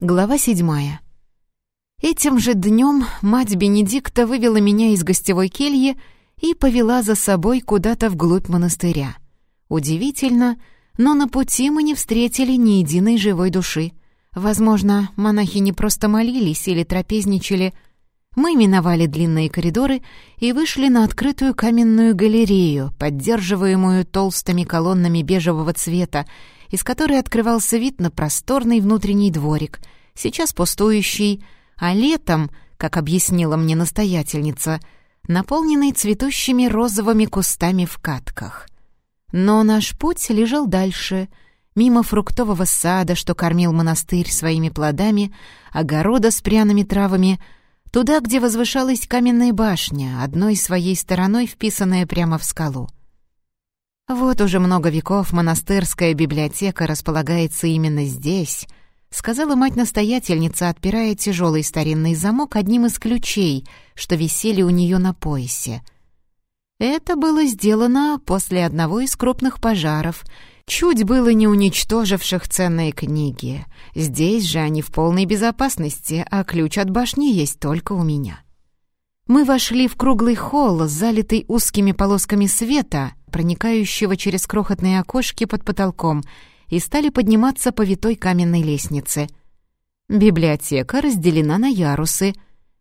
Глава седьмая. Этим же днем мать Бенедикта вывела меня из гостевой кельи и повела за собой куда-то вглубь монастыря. Удивительно, но на пути мы не встретили ни единой живой души. Возможно, монахи не просто молились или трапезничали. Мы миновали длинные коридоры и вышли на открытую каменную галерею, поддерживаемую толстыми колоннами бежевого цвета, из которой открывался вид на просторный внутренний дворик, сейчас пустующий, а летом, как объяснила мне настоятельница, наполненный цветущими розовыми кустами в катках. Но наш путь лежал дальше, мимо фруктового сада, что кормил монастырь своими плодами, огорода с пряными травами, туда, где возвышалась каменная башня, одной своей стороной вписанная прямо в скалу. «Вот уже много веков монастырская библиотека располагается именно здесь», сказала мать-настоятельница, отпирая тяжелый старинный замок одним из ключей, что висели у нее на поясе. Это было сделано после одного из крупных пожаров, чуть было не уничтоживших ценные книги. Здесь же они в полной безопасности, а ключ от башни есть только у меня. Мы вошли в круглый холл, залитый узкими полосками света, проникающего через крохотные окошки под потолком, и стали подниматься по витой каменной лестнице. Библиотека разделена на ярусы.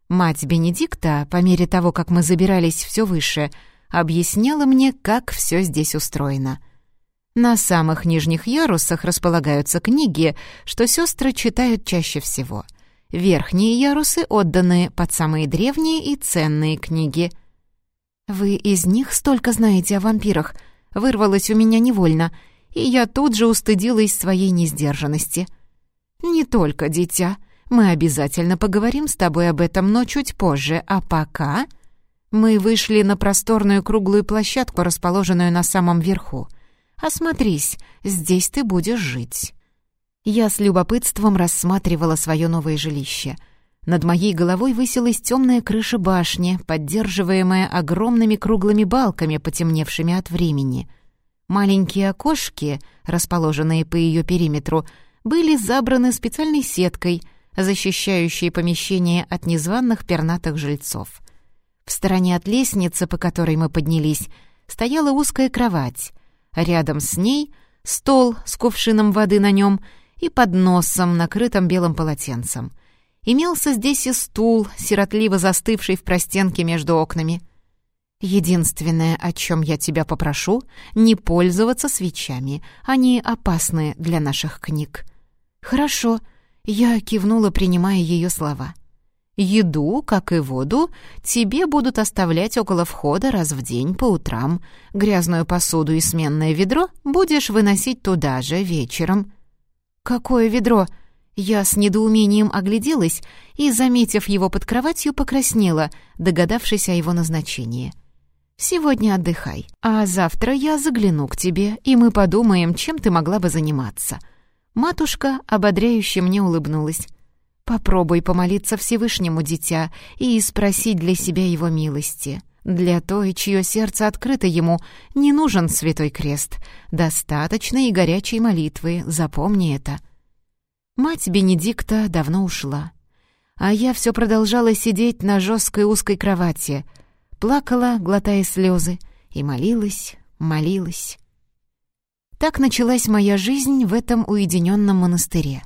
Мать Бенедикта, по мере того, как мы забирались все выше, объясняла мне, как все здесь устроено. На самых нижних ярусах располагаются книги, что сестры читают чаще всего — Верхние ярусы отданы под самые древние и ценные книги. «Вы из них столько знаете о вампирах?» Вырвалось у меня невольно, и я тут же устыдилась своей несдержанности. «Не только, дитя. Мы обязательно поговорим с тобой об этом, но чуть позже. А пока...» Мы вышли на просторную круглую площадку, расположенную на самом верху. «Осмотрись, здесь ты будешь жить». Я с любопытством рассматривала свое новое жилище. Над моей головой высилась темная крыша башни, поддерживаемая огромными круглыми балками, потемневшими от времени. Маленькие окошки, расположенные по ее периметру, были забраны специальной сеткой, защищающей помещение от незваных пернатых жильцов. В стороне от лестницы, по которой мы поднялись, стояла узкая кровать. Рядом с ней — стол с кувшином воды на нем — и подносом, накрытым белым полотенцем. Имелся здесь и стул, сиротливо застывший в простенке между окнами. Единственное, о чем я тебя попрошу, не пользоваться свечами. Они опасны для наших книг. Хорошо, я кивнула, принимая ее слова. Еду, как и воду, тебе будут оставлять около входа раз в день по утрам. Грязную посуду и сменное ведро будешь выносить туда же вечером. «Какое ведро?» Я с недоумением огляделась и, заметив его под кроватью, покраснела, догадавшись о его назначении. «Сегодня отдыхай, а завтра я загляну к тебе, и мы подумаем, чем ты могла бы заниматься». Матушка ободряюще мне улыбнулась. «Попробуй помолиться Всевышнему, дитя, и спросить для себя его милости. Для той, чье сердце открыто ему, не нужен святой крест. Достаточно и горячей молитвы, запомни это. Мать Бенедикта давно ушла. А я все продолжала сидеть на жесткой узкой кровати, плакала, глотая слезы, и молилась, молилась. Так началась моя жизнь в этом уединенном монастыре.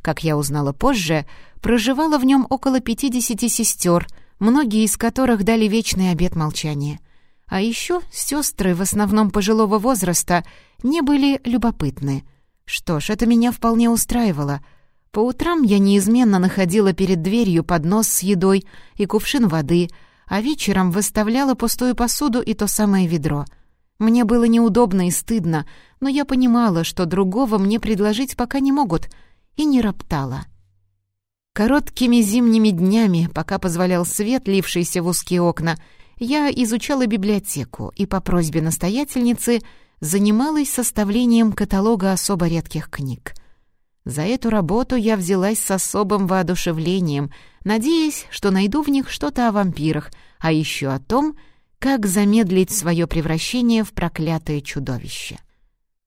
Как я узнала позже, проживало в нем около пятидесяти сестер — многие из которых дали вечный обет молчания. А еще сестры, в основном пожилого возраста, не были любопытны. Что ж, это меня вполне устраивало. По утрам я неизменно находила перед дверью поднос с едой и кувшин воды, а вечером выставляла пустую посуду и то самое ведро. Мне было неудобно и стыдно, но я понимала, что другого мне предложить пока не могут, и не роптала. Короткими зимними днями, пока позволял свет, лившийся в узкие окна, я изучала библиотеку и по просьбе настоятельницы занималась составлением каталога особо редких книг. За эту работу я взялась с особым воодушевлением, надеясь, что найду в них что-то о вампирах, а еще о том, как замедлить свое превращение в проклятое чудовище.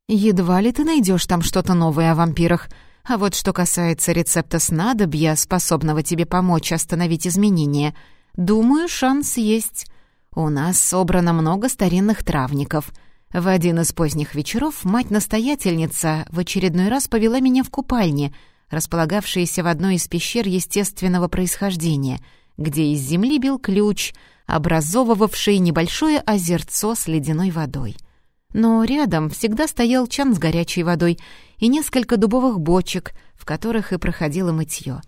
«Едва ли ты найдешь там что-то новое о вампирах», А вот что касается рецепта снадобья, способного тебе помочь остановить изменения, думаю, шанс есть. У нас собрано много старинных травников. В один из поздних вечеров мать-настоятельница в очередной раз повела меня в купальне, располагавшиеся в одной из пещер естественного происхождения, где из земли бил ключ, образовывавший небольшое озерцо с ледяной водой. Но рядом всегда стоял чан с горячей водой и несколько дубовых бочек, в которых и проходило мытье.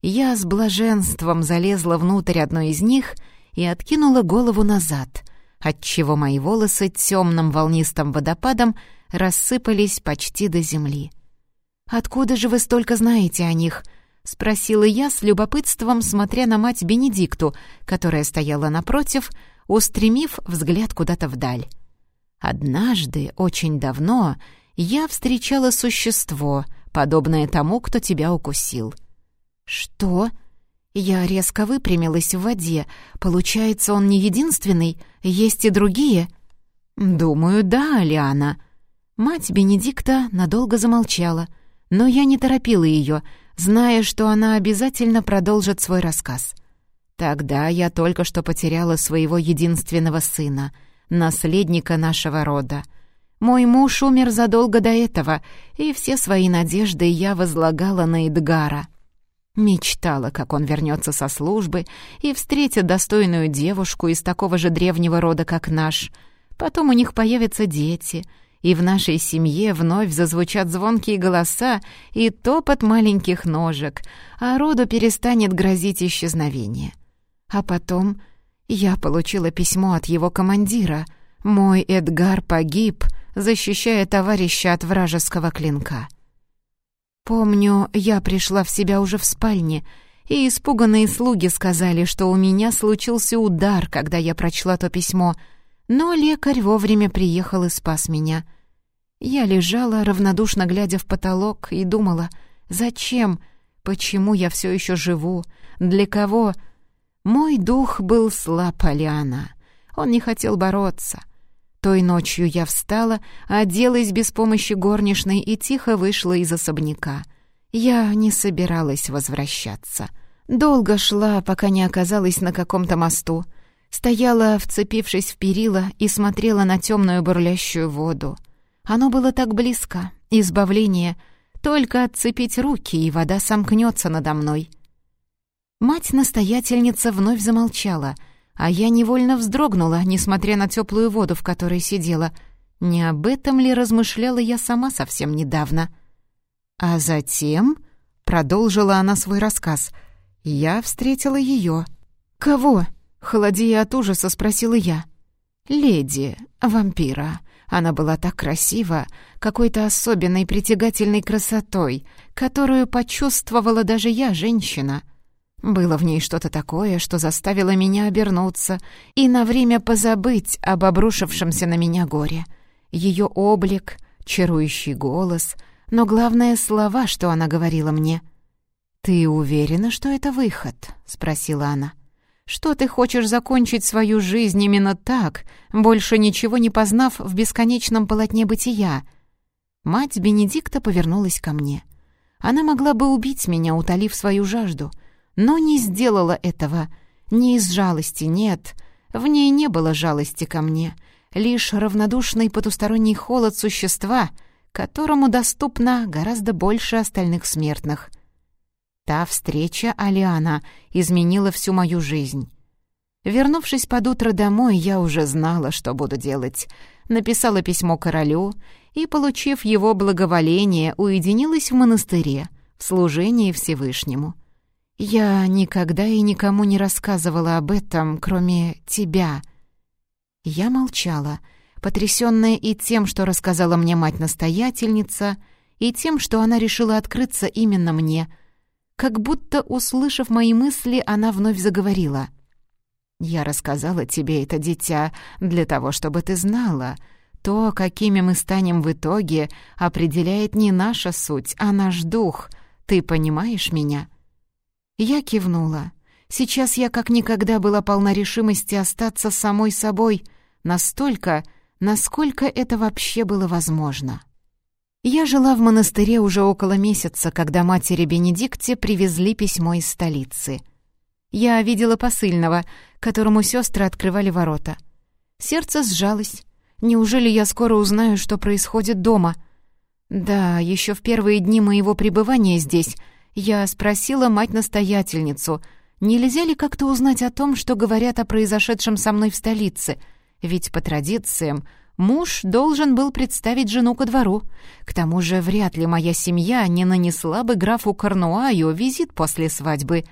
Я с блаженством залезла внутрь одной из них и откинула голову назад, отчего мои волосы темным волнистым водопадом рассыпались почти до земли. «Откуда же вы столько знаете о них?» — спросила я с любопытством, смотря на мать Бенедикту, которая стояла напротив, устремив взгляд куда-то вдаль. Однажды, очень давно, я встречала существо, подобное тому, кто тебя укусил. Что? Я резко выпрямилась в воде. Получается, он не единственный? Есть и другие? Думаю, да, Алиана. Мать Бенедикта надолго замолчала, но я не торопила ее, зная, что она обязательно продолжит свой рассказ. Тогда я только что потеряла своего единственного сына — наследника нашего рода. Мой муж умер задолго до этого, и все свои надежды я возлагала на Эдгара. Мечтала, как он вернется со службы и встретит достойную девушку из такого же древнего рода, как наш. Потом у них появятся дети, и в нашей семье вновь зазвучат звонкие голоса и топот маленьких ножек, а роду перестанет грозить исчезновение. А потом я получила письмо от его командира. Мой Эдгар погиб, защищая товарища от вражеского клинка. Помню, я пришла в себя уже в спальне, и испуганные слуги сказали, что у меня случился удар, когда я прочла то письмо, но лекарь вовремя приехал и спас меня. Я лежала, равнодушно глядя в потолок, и думала, зачем, почему я все еще живу, для кого — мой дух был слаб, Алиана. Он не хотел бороться. Той ночью я встала, оделась без помощи горничной и тихо вышла из особняка. Я не собиралась возвращаться. Долго шла, пока не оказалась на каком-то мосту. Стояла, вцепившись в перила, и смотрела на темную бурлящую воду. Оно было так близко, избавление. Только отцепить руки, и вода сомкнется надо мной — Мать-настоятельница вновь замолчала, а я невольно вздрогнула, несмотря на теплую воду, в которой сидела. Не об этом ли размышляла я сама совсем недавно? А затем, — продолжила она свой рассказ, — я встретила ее. «Кого?» — холодея от ужаса спросила я. «Леди, вампира. Она была так красива, какой-то особенной притягательной красотой, которую почувствовала даже я, женщина». Было в ней что-то такое, что заставило меня обернуться и на время позабыть об обрушившемся на меня горе. Ее облик, чарующий голос, но главное — слова, что она говорила мне. «Ты уверена, что это выход?» — спросила она. «Что ты хочешь закончить свою жизнь именно так, больше ничего не познав в бесконечном полотне бытия?» Мать Бенедикта повернулась ко мне. Она могла бы убить меня, утолив свою жажду — но не сделала этого. Не из жалости, нет. В ней не было жалости ко мне. Лишь равнодушный потусторонний холод существа, которому доступно гораздо больше остальных смертных. Та встреча Алиана изменила всю мою жизнь. Вернувшись под утро домой, я уже знала, что буду делать. Написала письмо королю и, получив его благоволение, уединилась в монастыре, в служении Всевышнему. Я никогда и никому не рассказывала об этом, кроме тебя. Я молчала, потрясённая и тем, что рассказала мне мать-настоятельница, и тем, что она решила открыться именно мне. Как будто, услышав мои мысли, она вновь заговорила. «Я рассказала тебе это, дитя, для того, чтобы ты знала. То, какими мы станем в итоге, определяет не наша суть, а наш дух. Ты понимаешь меня?» Я кивнула. Сейчас я как никогда была полна решимости остаться самой собой, настолько, насколько это вообще было возможно. Я жила в монастыре уже около месяца, когда матери Бенедикте привезли письмо из столицы. Я видела посыльного, которому сестры открывали ворота. Сердце сжалось. Неужели я скоро узнаю, что происходит дома? Да, еще в первые дни моего пребывания здесь я спросила мать-настоятельницу, нельзя ли как-то узнать о том, что говорят о произошедшем со мной в столице, ведь по традициям Муж должен был представить жену ко двору. К тому же вряд ли моя семья не нанесла бы графу Корнуаю визит после свадьбы.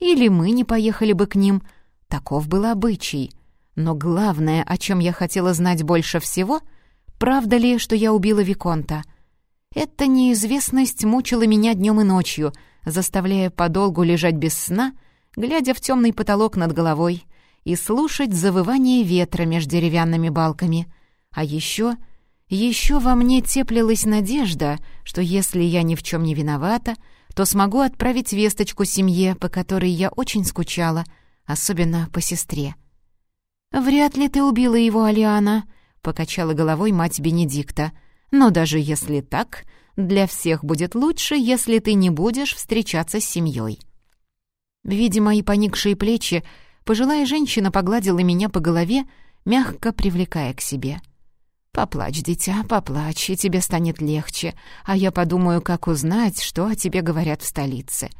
Или мы не поехали бы к ним. Таков был обычай. Но главное, о чем я хотела знать больше всего, правда ли, что я убила Виконта? Эта неизвестность мучила меня днем и ночью, заставляя подолгу лежать без сна, глядя в темный потолок над головой и слушать завывание ветра между деревянными балками — а еще... Еще во мне теплилась надежда, что если я ни в чем не виновата, то смогу отправить весточку семье, по которой я очень скучала, особенно по сестре. «Вряд ли ты убила его, Алиана», — покачала головой мать Бенедикта. «Но даже если так, для всех будет лучше, если ты не будешь встречаться с семьей». Видя мои поникшие плечи, пожилая женщина погладила меня по голове, мягко привлекая к себе — «Поплачь, дитя, поплачь, и тебе станет легче, а я подумаю, как узнать, что о тебе говорят в столице.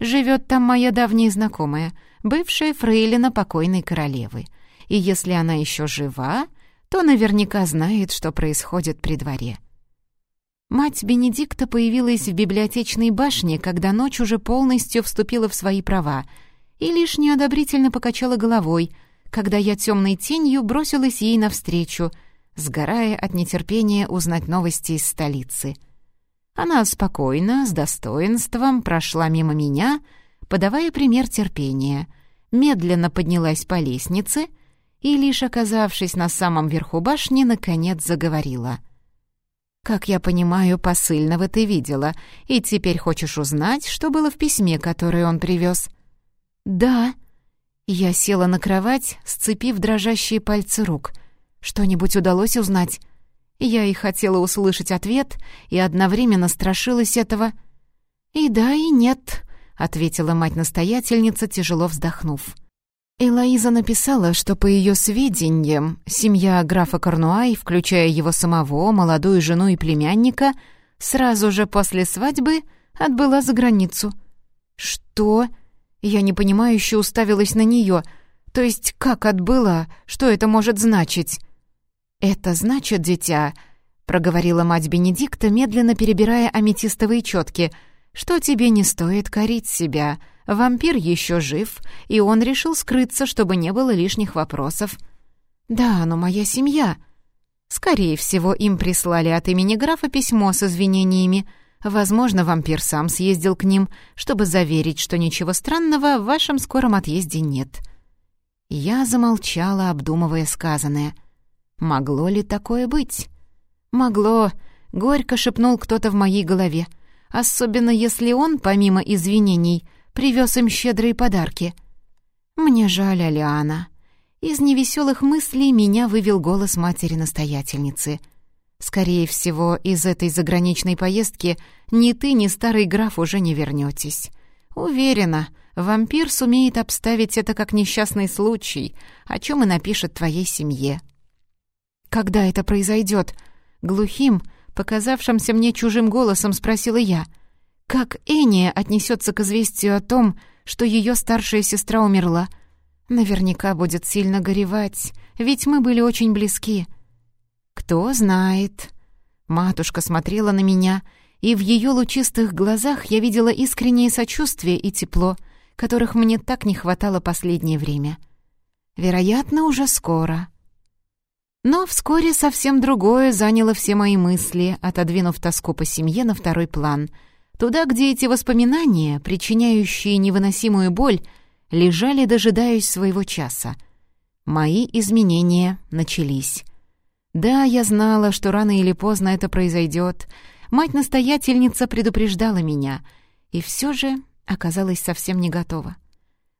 Живет там моя давняя знакомая, бывшая фрейлина покойной королевы, и если она еще жива, то наверняка знает, что происходит при дворе». Мать Бенедикта появилась в библиотечной башне, когда ночь уже полностью вступила в свои права, и лишь неодобрительно покачала головой, когда я темной тенью бросилась ей навстречу — сгорая от нетерпения узнать новости из столицы. Она спокойно, с достоинством прошла мимо меня, подавая пример терпения, медленно поднялась по лестнице и, лишь оказавшись на самом верху башни, наконец заговорила. «Как я понимаю, посыльного ты видела, и теперь хочешь узнать, что было в письме, которое он привез?» «Да». Я села на кровать, сцепив дрожащие пальцы рук — что-нибудь удалось узнать? Я и хотела услышать ответ, и одновременно страшилась этого. «И да, и нет», — ответила мать-настоятельница, тяжело вздохнув. Элоиза написала, что, по ее сведениям, семья графа Корнуай, включая его самого, молодую жену и племянника, сразу же после свадьбы отбыла за границу. «Что?» Я непонимающе уставилась на нее. «То есть как отбыла? Что это может значить?» «Это значит, дитя», — проговорила мать Бенедикта, медленно перебирая аметистовые четки, «что тебе не стоит корить себя. Вампир еще жив, и он решил скрыться, чтобы не было лишних вопросов». «Да, но моя семья...» «Скорее всего, им прислали от имени графа письмо с извинениями. Возможно, вампир сам съездил к ним, чтобы заверить, что ничего странного в вашем скором отъезде нет». Я замолчала, обдумывая сказанное — Могло ли такое быть? Могло, горько шепнул кто-то в моей голове. Особенно если он, помимо извинений, привез им щедрые подарки. Мне жаль Алиана. Из невеселых мыслей меня вывел голос матери-настоятельницы. Скорее всего, из этой заграничной поездки ни ты, ни старый граф уже не вернетесь. Уверена, вампир сумеет обставить это как несчастный случай, о чем и напишет твоей семье. «Когда это произойдет?» Глухим, показавшимся мне чужим голосом спросила я. «Как Эния отнесется к известию о том, что ее старшая сестра умерла?» Наверняка будет сильно горевать, ведь мы были очень близки. «Кто знает?» Матушка смотрела на меня, и в ее лучистых глазах я видела искреннее сочувствие и тепло, которых мне так не хватало последнее время. Вероятно, уже скоро. Но вскоре совсем другое заняло все мои мысли, отодвинув тоску по семье на второй план. Туда, где эти воспоминания, причиняющие невыносимую боль, лежали, дожидаясь своего часа. Мои изменения начались. Да, я знала, что рано или поздно это произойдет. Мать-настоятельница предупреждала меня, и все же оказалась совсем не готова.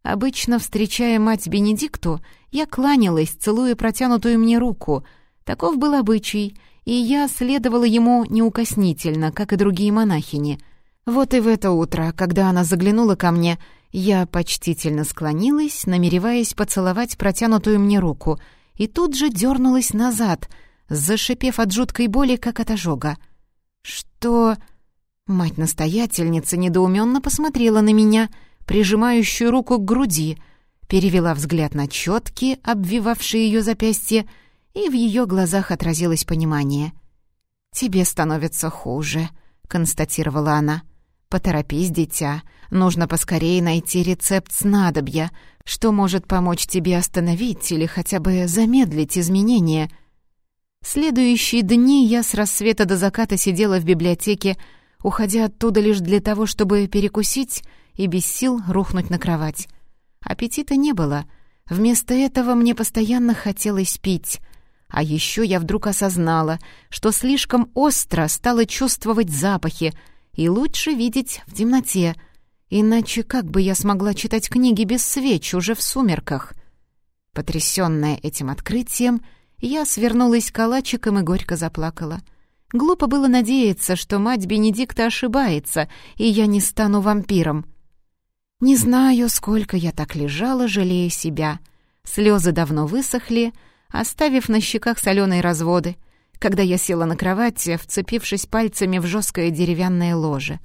Обычно, встречая мать Бенедикту, я кланялась, целуя протянутую мне руку. Таков был обычай, и я следовала ему неукоснительно, как и другие монахини. Вот и в это утро, когда она заглянула ко мне, я почтительно склонилась, намереваясь поцеловать протянутую мне руку, и тут же дернулась назад, зашипев от жуткой боли, как от ожога. «Что...» Мать-настоятельница недоуменно посмотрела на меня, прижимающую руку к груди, перевела взгляд на четки, обвивавшие ее запястье, и в ее глазах отразилось понимание. «Тебе становится хуже», — констатировала она. «Поторопись, дитя. Нужно поскорее найти рецепт снадобья, что может помочь тебе остановить или хотя бы замедлить изменения». Следующие дни я с рассвета до заката сидела в библиотеке, уходя оттуда лишь для того, чтобы перекусить и без сил рухнуть на кровать. Аппетита не было. Вместо этого мне постоянно хотелось пить. А еще я вдруг осознала, что слишком остро стала чувствовать запахи и лучше видеть в темноте. Иначе как бы я смогла читать книги без свеч уже в сумерках? Потрясённая этим открытием, я свернулась калачиком и горько заплакала. Глупо было надеяться, что мать Бенедикта ошибается, и я не стану вампиром. Не знаю, сколько я так лежала, жалея себя. Слезы давно высохли, оставив на щеках соленые разводы, когда я села на кровати, вцепившись пальцами в жесткое деревянное ложе.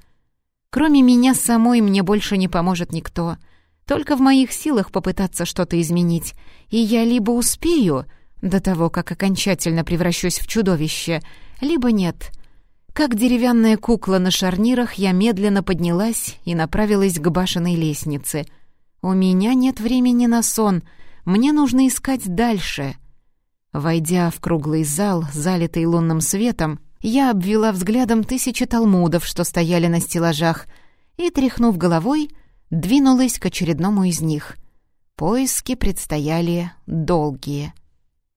Кроме меня самой мне больше не поможет никто. Только в моих силах попытаться что-то изменить, и я либо успею до того, как окончательно превращусь в чудовище, либо нет. Как деревянная кукла на шарнирах, я медленно поднялась и направилась к башенной лестнице. «У меня нет времени на сон, мне нужно искать дальше». Войдя в круглый зал, залитый лунным светом, я обвела взглядом тысячи талмудов, что стояли на стеллажах, и, тряхнув головой, двинулась к очередному из них. Поиски предстояли долгие —